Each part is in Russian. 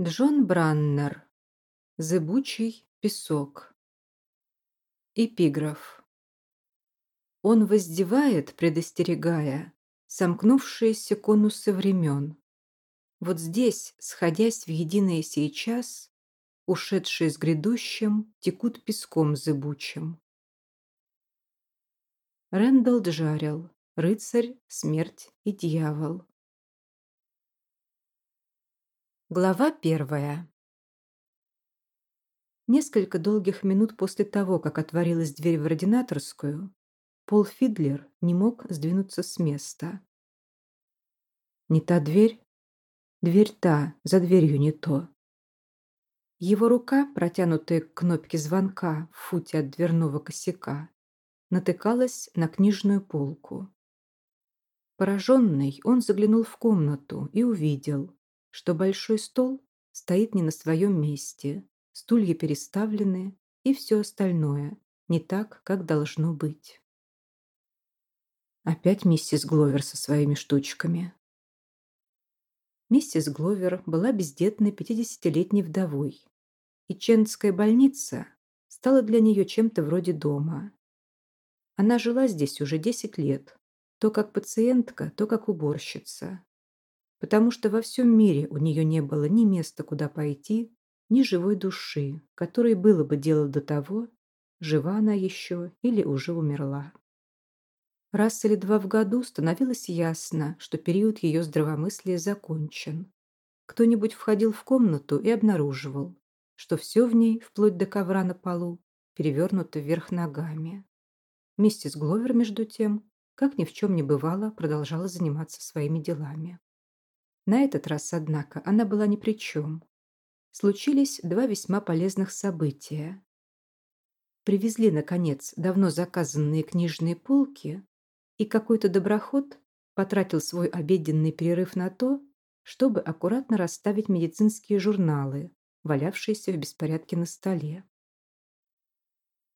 Джон Браннер. Зыбучий песок. Эпиграф. Он воздевает, предостерегая, сомкнувшиеся конусы времен. Вот здесь, сходясь в единое сейчас, ушедшие с грядущим, текут песком зыбучим. Рэндалл Джарел. Рыцарь, смерть и дьявол. Глава первая. Несколько долгих минут после того, как отворилась дверь в ординаторскую, Пол Фидлер не мог сдвинуться с места. Не та дверь? Дверь та, за дверью не то. Его рука, протянутая к кнопке звонка в футе от дверного косяка, натыкалась на книжную полку. Пораженный, он заглянул в комнату и увидел, что большой стол стоит не на своем месте, стулья переставлены и все остальное не так, как должно быть. Опять миссис Гловер со своими штучками. Миссис Гловер была бездетной 50-летней вдовой, и Чентская больница стала для нее чем-то вроде дома. Она жила здесь уже 10 лет, то как пациентка, то как уборщица потому что во всем мире у нее не было ни места, куда пойти, ни живой души, которой было бы дело до того, жива она еще или уже умерла. Раз или два в году становилось ясно, что период ее здравомыслия закончен. Кто-нибудь входил в комнату и обнаруживал, что все в ней, вплоть до ковра на полу, перевернуто вверх ногами. Миссис Гловер, между тем, как ни в чем не бывало, продолжала заниматься своими делами. На этот раз, однако, она была ни при чем. Случились два весьма полезных события. Привезли, наконец, давно заказанные книжные полки, и какой-то доброход потратил свой обеденный перерыв на то, чтобы аккуратно расставить медицинские журналы, валявшиеся в беспорядке на столе.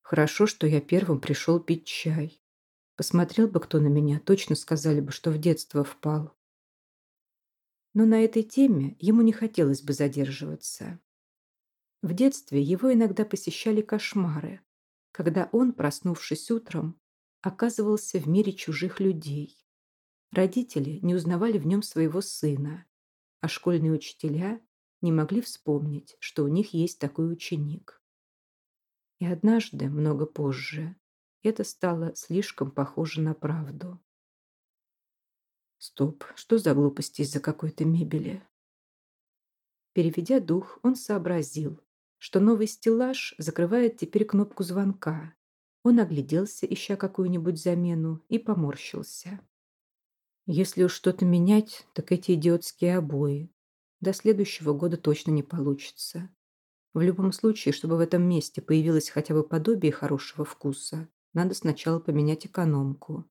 Хорошо, что я первым пришел пить чай. Посмотрел бы кто на меня, точно сказали бы, что в детство впал но на этой теме ему не хотелось бы задерживаться. В детстве его иногда посещали кошмары, когда он, проснувшись утром, оказывался в мире чужих людей. Родители не узнавали в нем своего сына, а школьные учителя не могли вспомнить, что у них есть такой ученик. И однажды, много позже, это стало слишком похоже на правду. Стоп, что за глупости из-за какой-то мебели? Переведя дух, он сообразил, что новый стеллаж закрывает теперь кнопку звонка. Он огляделся, ища какую-нибудь замену, и поморщился. Если уж что-то менять, так эти идиотские обои. До следующего года точно не получится. В любом случае, чтобы в этом месте появилось хотя бы подобие хорошего вкуса, надо сначала поменять экономку.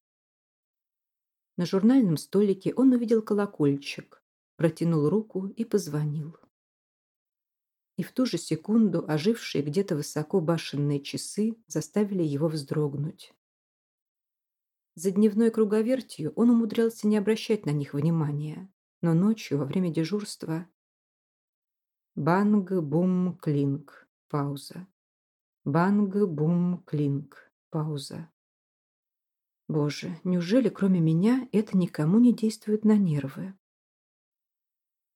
На журнальном столике он увидел колокольчик, протянул руку и позвонил. И в ту же секунду ожившие где-то высоко башенные часы заставили его вздрогнуть. За дневной круговертью он умудрялся не обращать на них внимания, но ночью во время дежурства Банг-бум-клинк. Пауза. Банг-бум-клинк. Пауза. Боже, неужели кроме меня это никому не действует на нервы?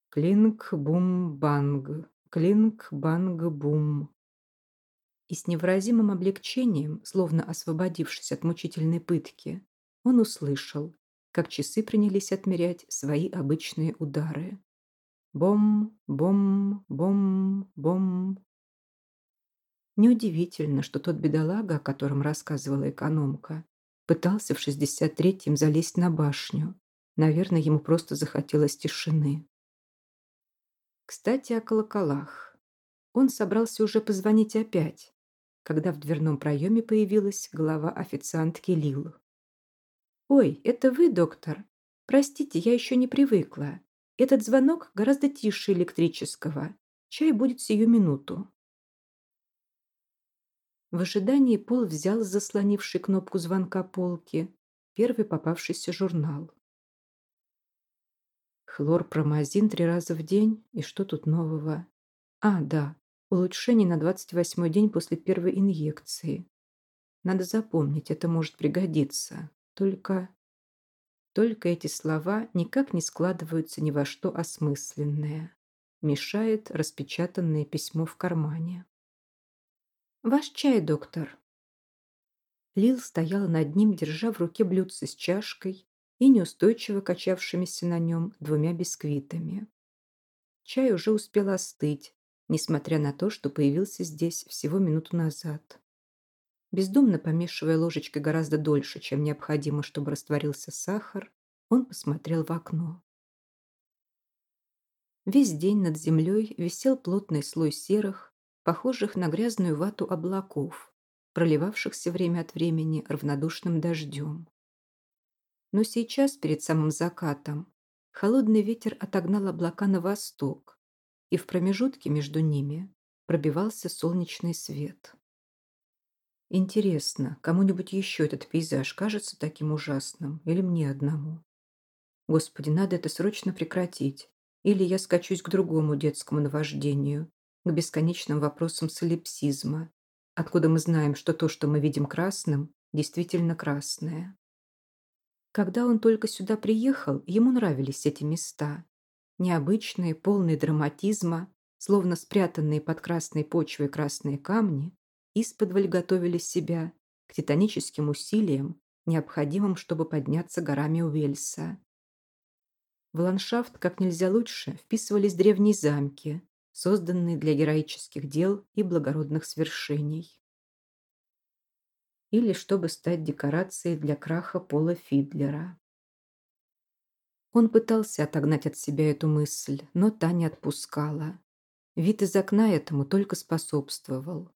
Клинк-бум-банг, клинк-банг-бум. И с невыразимым облегчением, словно освободившись от мучительной пытки, он услышал, как часы принялись отмерять свои обычные удары. Бом, бом, бом, бом. Неудивительно, что тот бедолага, о котором рассказывала экономка, Пытался в 63-м залезть на башню. Наверное, ему просто захотелось тишины. Кстати, о колоколах. Он собрался уже позвонить опять, когда в дверном проеме появилась голова официантки Лил. «Ой, это вы, доктор? Простите, я еще не привыкла. Этот звонок гораздо тише электрического. Чай будет сию минуту». В ожидании Пол взял заслонивший кнопку звонка полки первый попавшийся журнал. Хлорпромазин три раза в день. И что тут нового? А, да, улучшение на 28-й день после первой инъекции. Надо запомнить, это может пригодиться. Только... Только эти слова никак не складываются ни во что осмысленное. Мешает распечатанное письмо в кармане. «Ваш чай, доктор». Лил стояла над ним, держа в руке блюдце с чашкой и неустойчиво качавшимися на нем двумя бисквитами. Чай уже успел остыть, несмотря на то, что появился здесь всего минуту назад. Бездумно помешивая ложечкой гораздо дольше, чем необходимо, чтобы растворился сахар, он посмотрел в окно. Весь день над землей висел плотный слой серых, похожих на грязную вату облаков, проливавшихся время от времени равнодушным дождем. Но сейчас, перед самым закатом, холодный ветер отогнал облака на восток, и в промежутке между ними пробивался солнечный свет. Интересно, кому-нибудь еще этот пейзаж кажется таким ужасным или мне одному? Господи, надо это срочно прекратить, или я скачусь к другому детскому наваждению, к бесконечным вопросам солипсизма, откуда мы знаем, что то, что мы видим красным, действительно красное. Когда он только сюда приехал, ему нравились эти места. Необычные, полные драматизма, словно спрятанные под красной почвой красные камни, исподволь готовили себя к титаническим усилиям, необходимым, чтобы подняться горами Уэльса. В ландшафт как нельзя лучше вписывались древние замки, созданные для героических дел и благородных свершений или чтобы стать декорацией для краха Пола Фидлера. Он пытался отогнать от себя эту мысль, но та не отпускала. Вид из окна этому только способствовал.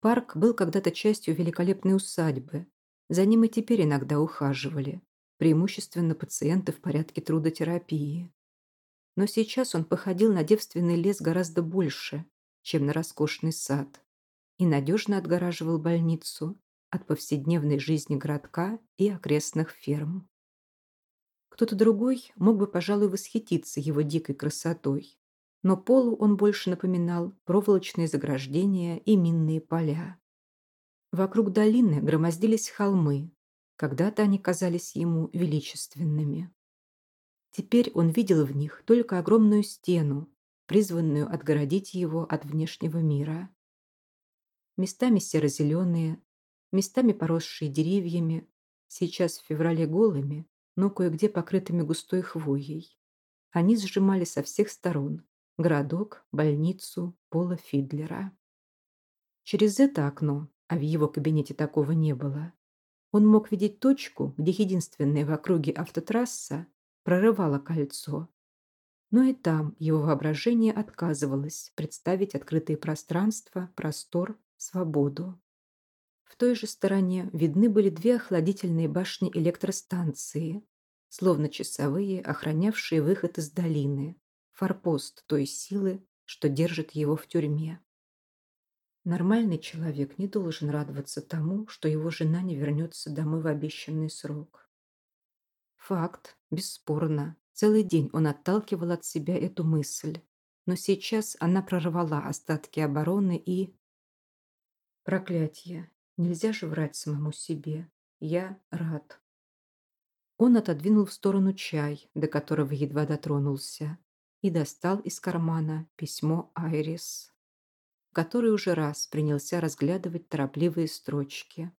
Парк был когда-то частью великолепной усадьбы. За ним и теперь иногда ухаживали, преимущественно пациенты в порядке трудотерапии. Но сейчас он походил на девственный лес гораздо больше, чем на роскошный сад, и надежно отгораживал больницу от повседневной жизни городка и окрестных ферм. Кто-то другой мог бы, пожалуй, восхититься его дикой красотой, но Полу он больше напоминал проволочные заграждения и минные поля. Вокруг долины громоздились холмы, когда-то они казались ему величественными. Теперь он видел в них только огромную стену, призванную отгородить его от внешнего мира. Местами серо-зеленые, местами поросшие деревьями, сейчас в феврале голыми, но кое-где покрытыми густой хвоей. Они сжимали со всех сторон городок, больницу, Пола Фидлера. Через это окно, а в его кабинете такого не было, он мог видеть точку, где единственная в округе автотрасса прорывала кольцо. Но и там его воображение отказывалось представить открытые пространства, простор, свободу. В той же стороне видны были две охладительные башни электростанции, словно часовые, охранявшие выход из долины, форпост той силы, что держит его в тюрьме. Нормальный человек не должен радоваться тому, что его жена не вернется домой в обещанный срок. Факт, бесспорно. Целый день он отталкивал от себя эту мысль, но сейчас она прорвала остатки обороны и... Проклятье. Нельзя же врать самому себе. Я рад. Он отодвинул в сторону чай, до которого едва дотронулся, и достал из кармана письмо Айрис, который уже раз принялся разглядывать торопливые строчки.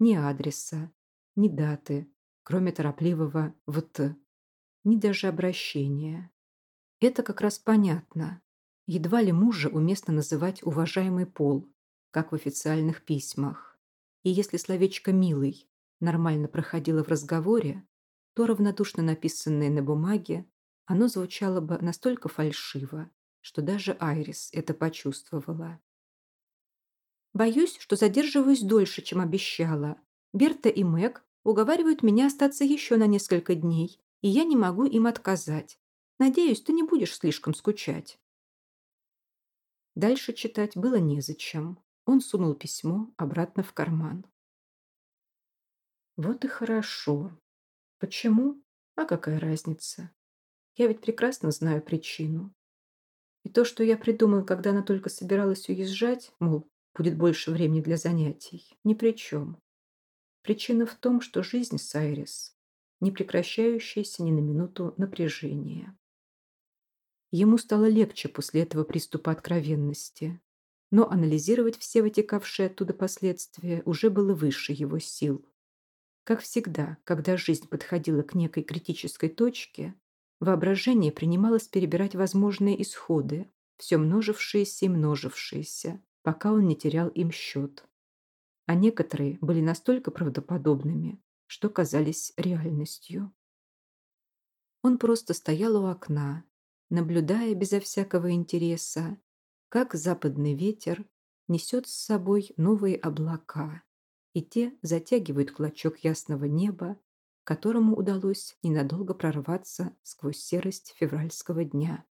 Ни адреса, ни даты, кроме торопливого «вт», ни даже обращения. Это как раз понятно. Едва ли мужа уместно называть уважаемый пол, как в официальных письмах. И если словечко «милый» нормально проходило в разговоре, то равнодушно написанное на бумаге, оно звучало бы настолько фальшиво, что даже Айрис это почувствовала. «Боюсь, что задерживаюсь дольше, чем обещала. Берта и Мэг уговаривают меня остаться еще на несколько дней, и я не могу им отказать. Надеюсь, ты не будешь слишком скучать». Дальше читать было незачем. Он сунул письмо обратно в карман. Вот и хорошо. Почему? А какая разница? Я ведь прекрасно знаю причину. И то, что я придумал, когда она только собиралась уезжать, мол, будет больше времени для занятий, ни при чем. Причина в том, что жизнь Сайрис не прекращающееся ни на минуту напряжение. Ему стало легче после этого приступа откровенности, но анализировать все вытекавшие оттуда последствия уже было выше его сил. Как всегда, когда жизнь подходила к некой критической точке, воображение принималось перебирать возможные исходы, все множившиеся и множившиеся, пока он не терял им счет. А некоторые были настолько правдоподобными, что казались реальностью. Он просто стоял у окна, наблюдая безо всякого интереса, как западный ветер несет с собой новые облака, и те затягивают клочок ясного неба, которому удалось ненадолго прорваться сквозь серость февральского дня.